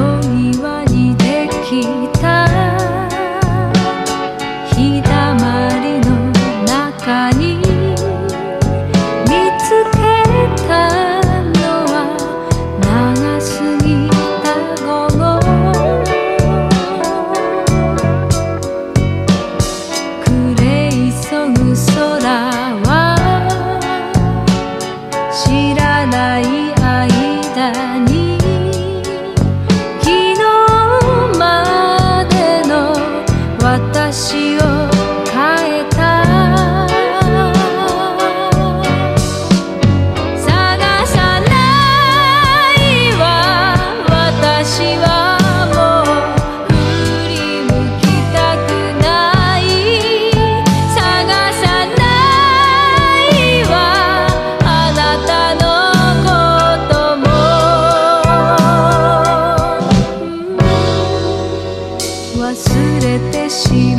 恋は似てきた este